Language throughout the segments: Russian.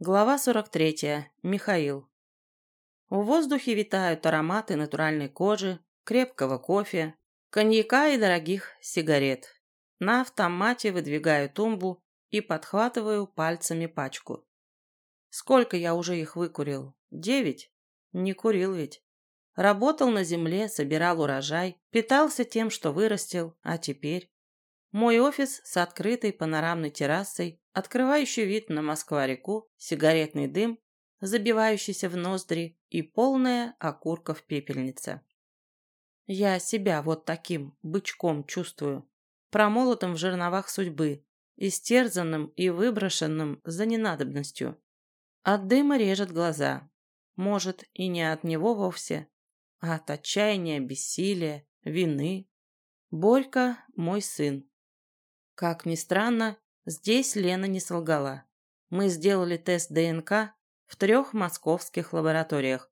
Глава 43. Михаил. В воздухе витают ароматы натуральной кожи, крепкого кофе, коньяка и дорогих сигарет. На автомате выдвигаю тумбу и подхватываю пальцами пачку. Сколько я уже их выкурил? Девять? Не курил ведь. Работал на земле, собирал урожай, питался тем, что вырастил, а теперь... Мой офис с открытой панорамной террасой, открывающий вид на Москва-реку, сигаретный дым, забивающийся в ноздри и полная окурков пепельница. Я себя вот таким бычком чувствую, промолотым в жерновах судьбы, истерзанным и выброшенным за ненадобностью. От дыма режет глаза. Может, и не от него вовсе, а от отчаяния, бессилия, вины. Борька – мой сын, как ни странно, здесь Лена не солгала. Мы сделали тест ДНК в трех московских лабораториях.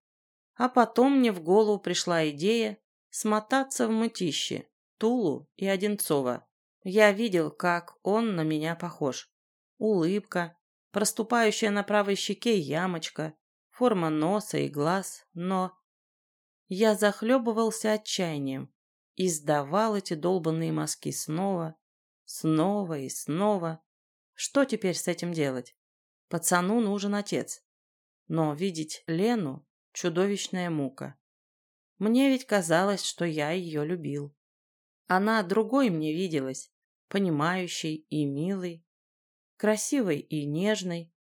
А потом мне в голову пришла идея смотаться в мытище, Тулу и Одинцова. Я видел, как он на меня похож. Улыбка, проступающая на правой щеке ямочка, форма носа и глаз, но... Я захлебывался отчаянием и сдавал эти долбанные мазки снова Снова и снова. Что теперь с этим делать? Пацану нужен отец. Но видеть Лену – чудовищная мука. Мне ведь казалось, что я ее любил. Она другой мне виделась, понимающей и милой, красивой и нежной.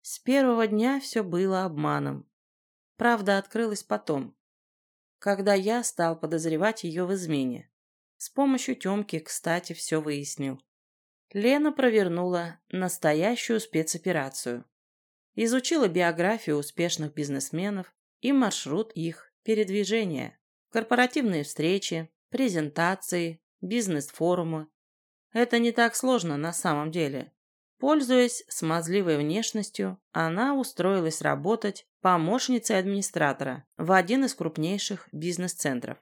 С первого дня все было обманом. Правда открылась потом, когда я стал подозревать ее в измене. С помощью Тёмки, кстати, все выяснил. Лена провернула настоящую спецоперацию. Изучила биографию успешных бизнесменов и маршрут их передвижения. Корпоративные встречи, презентации, бизнес-форумы. Это не так сложно на самом деле. Пользуясь смазливой внешностью, она устроилась работать помощницей администратора в один из крупнейших бизнес-центров.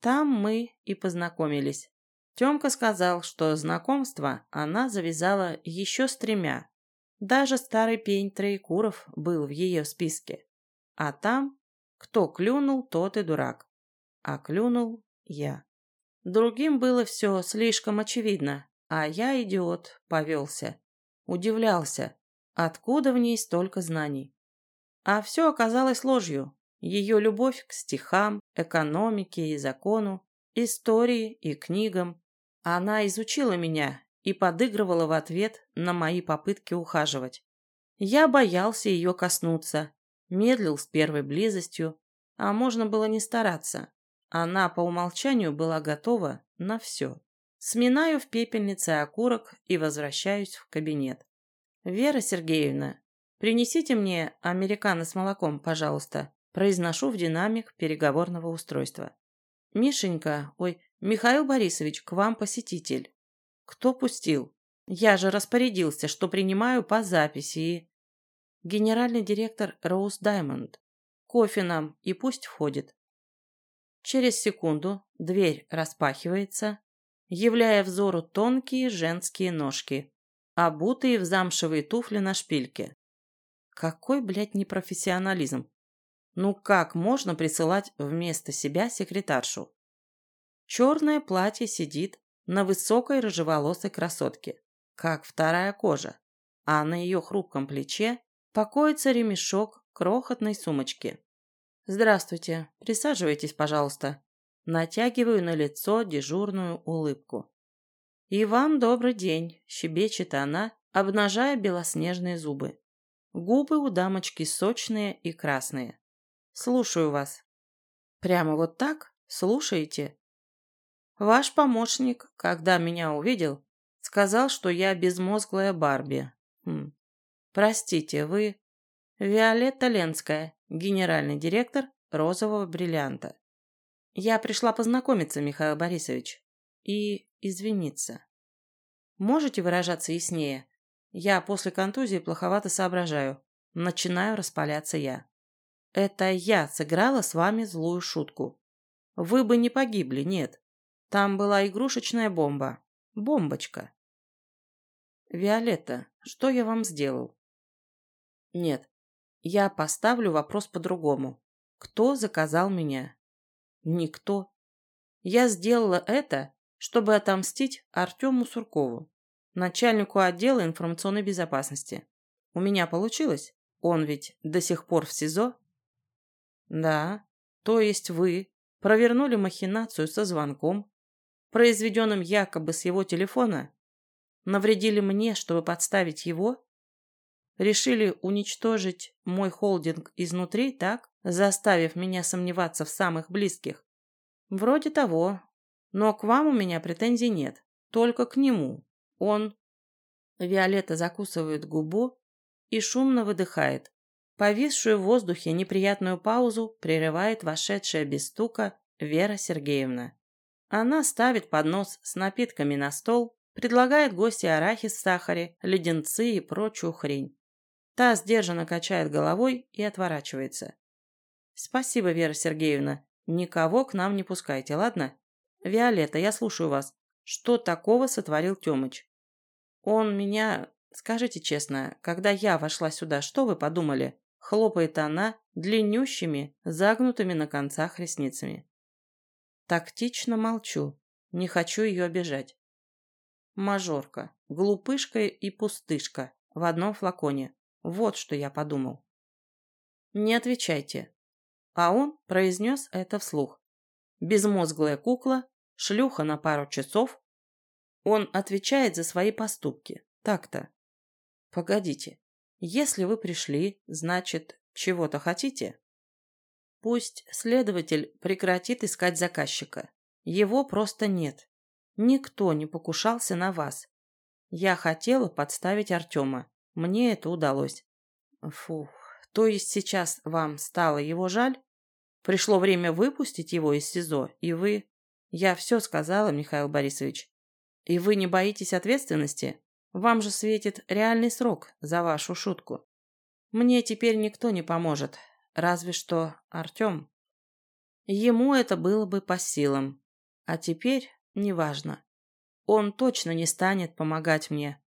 Там мы и познакомились. Тёмка сказал, что знакомство она завязала еще с тремя. Даже старый пень Троекуров был в ее списке. А там, кто клюнул, тот и дурак. А клюнул я. Другим было все слишком очевидно, а я, идиот, повелся. Удивлялся, откуда в ней столько знаний. А все оказалось ложью. Ее любовь к стихам, экономике и закону, истории и книгам. Она изучила меня и подыгрывала в ответ на мои попытки ухаживать. Я боялся ее коснуться, медлил с первой близостью, а можно было не стараться. Она по умолчанию была готова на все. Сминаю в пепельнице окурок и возвращаюсь в кабинет. «Вера Сергеевна, принесите мне американо с молоком, пожалуйста», Произношу в динамик переговорного устройства. «Мишенька, ой, Михаил Борисович, к вам посетитель». «Кто пустил?» «Я же распорядился, что принимаю по записи и...» «Генеральный директор Роуз Даймонд. Кофе нам и пусть входит». Через секунду дверь распахивается, являя взору тонкие женские ножки, обутые в замшевые туфли на шпильке. Какой, блядь, непрофессионализм. Ну как можно присылать вместо себя секретаршу? Черное платье сидит на высокой рыжеволосой красотке, как вторая кожа, а на ее хрупком плече покоится ремешок крохотной сумочки. «Здравствуйте, присаживайтесь, пожалуйста». Натягиваю на лицо дежурную улыбку. «И вам добрый день», – щебечет она, обнажая белоснежные зубы. Губы у дамочки сочные и красные. Слушаю вас. Прямо вот так? Слушаете? Ваш помощник, когда меня увидел, сказал, что я безмозглая Барби. Хм. Простите, вы Виолетта Ленская, генеральный директор розового бриллианта. Я пришла познакомиться, Михаил Борисович, и извиниться. Можете выражаться яснее? Я после контузии плоховато соображаю. Начинаю распаляться я. Это я сыграла с вами злую шутку. Вы бы не погибли, нет. Там была игрушечная бомба. Бомбочка. Виолетта, что я вам сделал? Нет, я поставлю вопрос по-другому. Кто заказал меня? Никто. Я сделала это, чтобы отомстить Артему Суркову, начальнику отдела информационной безопасности. У меня получилось? Он ведь до сих пор в СИЗО? Да. То есть вы провернули махинацию со звонком, произведенным якобы с его телефона, навредили мне, чтобы подставить его, решили уничтожить мой холдинг изнутри, так, заставив меня сомневаться в самых близких. Вроде того. Но к вам у меня претензий нет, только к нему. Он... Виолетта закусывает губу и шумно выдыхает. Повисшую в воздухе неприятную паузу прерывает вошедшая без стука Вера Сергеевна. Она ставит поднос с напитками на стол, предлагает гости арахис в сахаре, леденцы и прочую хрень. Та сдержанно качает головой и отворачивается. «Спасибо, Вера Сергеевна. Никого к нам не пускайте, ладно? Виолетта, я слушаю вас. Что такого сотворил Тёмыч?» «Он меня... Скажите честно, когда я вошла сюда, что вы подумали?» Хлопает она длиннющими, загнутыми на концах ресницами. Тактично молчу, не хочу ее обижать. Мажорка, глупышка и пустышка в одном флаконе. Вот что я подумал. Не отвечайте. А он произнес это вслух. Безмозглая кукла, шлюха на пару часов. Он отвечает за свои поступки. Так-то. Погодите. Если вы пришли, значит, чего-то хотите? Пусть следователь прекратит искать заказчика. Его просто нет. Никто не покушался на вас. Я хотела подставить Артема. Мне это удалось. Фух, то есть сейчас вам стало его жаль? Пришло время выпустить его из СИЗО, и вы... Я все сказала, Михаил Борисович. И вы не боитесь ответственности? Вам же светит реальный срок за вашу шутку. Мне теперь никто не поможет, разве что Артем. Ему это было бы по силам. А теперь неважно. Он точно не станет помогать мне.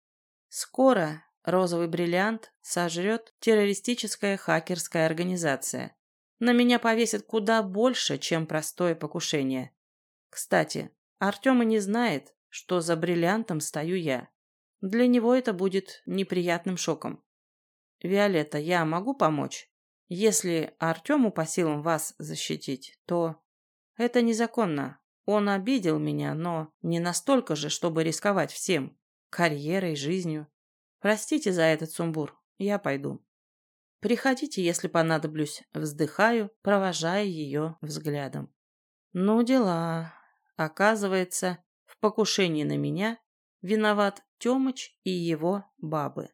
Скоро розовый бриллиант сожрет террористическая хакерская организация. На меня повесят куда больше, чем простое покушение. Кстати, Артем и не знает, что за бриллиантом стою я. Для него это будет неприятным шоком. «Виолетта, я могу помочь? Если Артему по силам вас защитить, то это незаконно. Он обидел меня, но не настолько же, чтобы рисковать всем. Карьерой, жизнью. Простите за этот сумбур. Я пойду. Приходите, если понадоблюсь. Вздыхаю, провожая ее взглядом. Ну, дела. Оказывается, в покушении на меня виноват Тёмыч и его бабы.